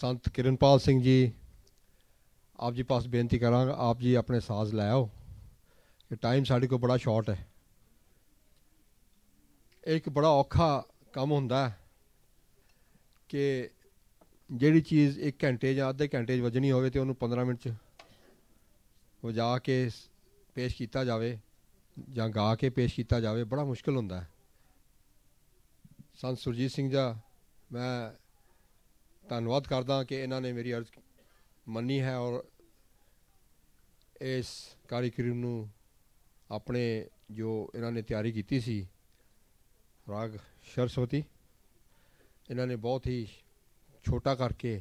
ਸੰਤ ਕਿਰਨਪਾਲ ਸਿੰਘ ਜੀ, ਆਪ ਜੀ ਪਾਸ ਬੇਨਤੀ ਕਰਾਂਗਾ, ਆਪ ਜੀ ਆਪਣੇ ਸਾਜ਼ ਲੈ ਆਓ। ਕਿ ਟਾਈਮ ਸਾਡੇ ਕੋਲ ਬੜਾ ਸ਼ਾਰਟ ਹੈ। ਇੱਕ ਬੜਾ ਔਖਾ ਕੰਮ ਹੁੰਦਾ ਹੈ ਕਿ ਜਿਹੜੀ ਚੀਜ਼ 1 ਘੰਟੇ ਜਾਂ ਅੱਧੇ ਘੰਟੇ 'ਚ ਵੱਜਣੀ ਹੋਵੇ ਤੇ ਉਹਨੂੰ 15 ਮਿੰਟ 'ਚ ਵਜਾ ਕੇ ਪੇਸ਼ ਕੀਤਾ ਜਾਵੇ ਜਾਂ ਗਾ ਕੇ ਪੇਸ਼ ਕੀਤਾ ਜਾਵੇ, ਬੜਾ ਮੁਸ਼ਕਲ ਹੁੰਦਾ ਹੈ। ਸੰਤ ਸੁਰਜੀਤ ਸਿੰਘ ਦਾ ਮੈਂ ਧੰਨਵਾਦ ਕਰਦਾ ਕਿ ਇਹਨਾਂ ਨੇ ਮੇਰੀ ਅਰਜ਼ ਮੰਨੀ ਹੈ ਔਰ ਇਸ ਕਾਰਿਕਰਮ ਨੂੰ ਆਪਣੇ ਜੋ ਇਹਨਾਂ ਨੇ ਤਿਆਰੀ ਕੀਤੀ ਸੀ, ਰਾਗ ਸਰਸਵਤੀ, ਇਹਨਾਂ ਨੇ ਬਹੁਤ ਹੀ ਛੋਟਾ ਕਰਕੇ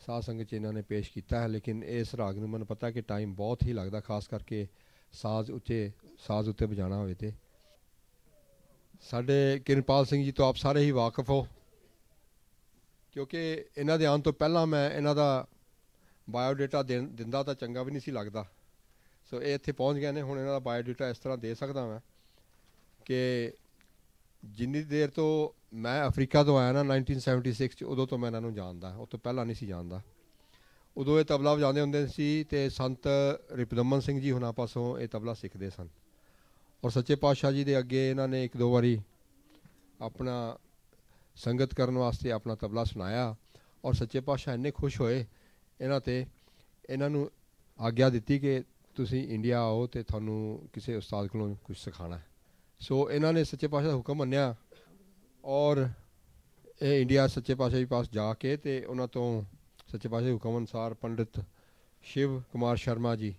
ਸਾਧ ਸੰਗਤ ਚ ਇਹਨਾਂ ਨੇ ਪੇਸ਼ ਕੀਤਾ ਹੈ, ਲੇਕਿਨ ਇਸ ਰਾਗ ਨੂੰ ਮੈਨੂੰ ਪਤਾ ਕਿ ਟਾਈਮ ਬਹੁਤ ਹੀ ਲੱਗਦਾ, ਖਾਸ ਕਰਕੇ ਸਾਜ਼ ਉੱਤੇ ਸਾਜ਼ ਉੱਤੇ ਵਜਾਣਾ ਹੋਵੇ ਤੇ। ਸਾਡੇ ਕਿਰਨਪਾਲ ਸਿੰਘ ਜੀ ਤੋਂ ਆਪ ਸਾਰੇ ਹੀ ਵਾਕਿਫ ਹੋ। ਕਿਉਂਕਿ ਇਹਨਾਂ ਦੇ ਆਉਣ ਤੋਂ ਪਹਿਲਾਂ ਮੈਂ ਇਹਨਾਂ ਦਾ ਬਾਇਓ ਡਾਟਾ ਦਿੰਦਾ ਤਾਂ ਚੰਗਾ ਵੀ ਨਹੀਂ ਸੀ ਲੱਗਦਾ। ਸੋ ਇਹ ਇੱਥੇ ਪਹੁੰਚ ਗਏ ਨੇ, ਹੁਣ ਇਹਨਾਂ ਦਾ ਬਾਇਓ ਡਾਟਾ ਇਸ ਤਰ੍ਹਾਂ ਦੇ ਸਕਦਾ ਮੈਂ ਕਿ ਜਿੰਨੀ ਦੇਰ ਤੋਂ ਮੈਂ ਅਫਰੀਕਾ ਤੋਂ ਆਇਆ ਨਾ 1976 ਚ, ਉਦੋਂ ਤੋਂ ਮੈਂ ਇਹਨਾਂ ਨੂੰ ਜਾਣਦਾ, ਉਹ ਤੋਂ ਪਹਿਲਾਂ ਨਹੀਂ ਸੀ ਜਾਣਦਾ। ਉਦੋਂ ਇਹ ਤਬਲਾ ਵਜਾਉਂਦੇ ਹੁੰਦੇ ਸੀ ਤੇ ਸੰਤ ਰਿਪਦਮਨ ਸਿੰਘ ਜੀ ਹੁਣਾਂ ਪਾਸੋਂ ਇਹ ਤਬਲਾ ਸਿੱਖਦੇ ਸਨ। ਔਰ ਸੱਚੇ ਪਾਤਸ਼ਾਹ ਜੀ ਦੇ ਅੱਗੇ ਇਹਨਾਂ ਨੇ ਇੱਕ ਦੋ ਵਾਰੀ ਆਪਣਾ ਸੰਗਤ ਕਰਨ ਵਾਸਤੇ ਆਪਣਾ ਤਬਲਾ ਸੁਣਾਇਆ ਔਰ ਸੱਚੇ ਪਾਤਸ਼ਾਹ ਇੰਨੇ ਖੁਸ਼ ਹੋਏ, ਇਹਨਾਂ ਤੇ ਇਹਨਾਂ ਨੂੰ ਆਗਿਆ ਦਿੱਤੀ ਕਿ ਤੁਸੀਂ ਇੰਡੀਆ ਆਓ ਤੇ ਤੁਹਾਨੂੰ ਕਿਸੇ ਉਸਤਾਦ ਕੋਲੋਂ ਕੁਝ ਸਿਖਾਣਾ ਹੈ। ਸੋ ਇਹਨਾਂ ਨੇ ਸੱਚੇ ਪਾਤਸ਼ਾਹ ਦਾ ਹੁਕਮ ਮੰਨਿਆ ਔਰ ਇਹ ਇੰਡੀਆ ਸੱਚੇ ਪਾਤਸ਼ਾਹ ਜੀ ਪਾਸ ਜਾ ਕੇ ਤੇ ਉਹਨਾਂ ਤੋਂ ਸੱਚੇ ਪਾਤਸ਼ਾਹ ਦੇ ਹੁਕਮ ਅਨੁਸਾਰ ਪੰਡਿਤ ਸ਼ਿਵ ਕੁਮਾਰ ਸ਼ਰਮਾ ਜੀ,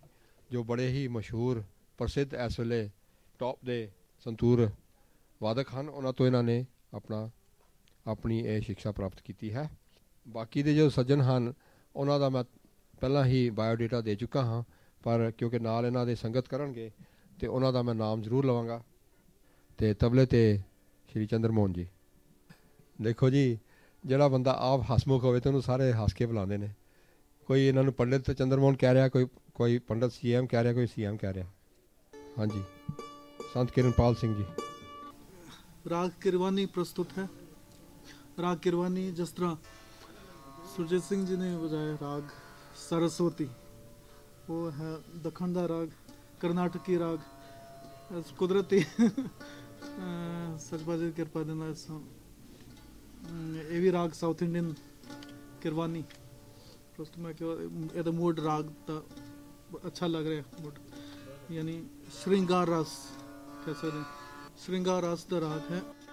ਜੋ ਬੜੇ ਹੀ ਮਸ਼ਹੂਰ, ਪ੍ਰਸਿੱਧ ਇਸ ਵੇਲੇ ਟੌਪ ਦੇ ਸੰਤੂਰ ਵਾਦਕ ਹਨ, ਉਹਨਾਂ ਤੋਂ ਇਹਨਾਂ ਨੇ ਆਪਣਾ ਆਪਣੀ ਇਹ ਸਿੱਖਿਆ ਪ੍ਰਾਪਤ ਕੀਤੀ ਹੈ। ਬਾਕੀ ਦੇ ਜੋ ਸੱਜਣ ਹਨ, ਉਹਨਾਂ ਦਾ ਮੈਂ ਪਹਿਲਾਂ ਹੀ ਬਾਇਓ ਡਾਟਾ ਦੇ ਚੁੱਕਾ ਹਾਂ, ਪਰ ਕਿਉਂਕਿ ਨਾਲ ਇਹਨਾਂ ਦੇ ਸੰਗਤ ਕਰਨਗੇ, ਤੇ ਉਹਨਾਂ ਦਾ ਮੈਂ ਨਾਮ ਜ਼ਰੂਰ ਲਵਾਂਗਾ। ਤੇ ਤਬਲੇ ਤੇ ਸ਼੍ਰੀ ਚੰਦਰ ਮੋਹਨ ਜੀ। ਦੇਖੋ ਜੀ, ਜਿਹੜਾ ਬੰਦਾ ਆਪ ਹਸਮੁਖ ਹੋਵੇ ਤੇ ਉਹਨੂੰ ਸਾਰੇ ਹੱਸ ਕੇ ਬੁਲਾਉਂਦੇ ਨੇ। ਕੋਈ ਇਹਨਾਂ ਨੂੰ ਪੰਡਿਤ ਚੰਦਰ ਮੋਹਨ ਕਹਿ ਰਿਹਾ, ਕੋਈ ਕੋਈ ਪੰਡਿਤ ਸੀਐਮ ਕਹਿ ਰਿਹਾ, ਕੋਈ ਸੀਐਮ ਕਹਿ ਰਿਹਾ। ਹਾਂਜੀ। ਸੰਤ ਕਿਰਨਪਾਲ ਸਿੰਘ ਜੀ। ਰਾਗ ਕਿਰਵਾਨੀ ਪ੍ਰਸਤੁਤ ਹੈ। ਰਾਗ ਕਿਰਵਾਨੀ ਜਿਸ ਤਰ੍ਹਾਂ ਸੁਰਜੀਤ ਸਿੰਘ ਜੀ ਨੇ ਵਜਾਇਆ ਰਾਗ ਸਰਸਵਤੀ ਉਹ ਹੈ ਦੱਖਣ ਦਾ ਰਾਗ ਕਰਨਾਟਕੀ ਰਾਗ ਇਸ ਕੁਦਰਤੀ ਸਚਬਾਜੀ ਦੀ ਕਿਰਪਾ ਦੇ ਨਾਲ ਇਸ, ਅਮ, ਇਹ ਵੀ ਰਾਗ ਸਾਊਥ ਇੰਡੀਅਨ ਕਿਰਵਾਨੀ ਪ੍ਰਸਤੁਤ ਮੈਂ ਕਿਹਾ ਇਹਦਾ ਮੂਡ ਰਾਗ ਦਾ ਅੱਛਾ ਲੱਗ ਰਿਹਾ ਮੂਡ ਯਾਨੀ ਸ਼੍ਰਿੰਗਾਰ ਰਸ ਕਹਿ ਸਕਦੇ ਹਾਂ। ਸ਼੍ਰਿੰਗਾਰ ਰਸ ਦਾ ਰਾਗ ਹੈ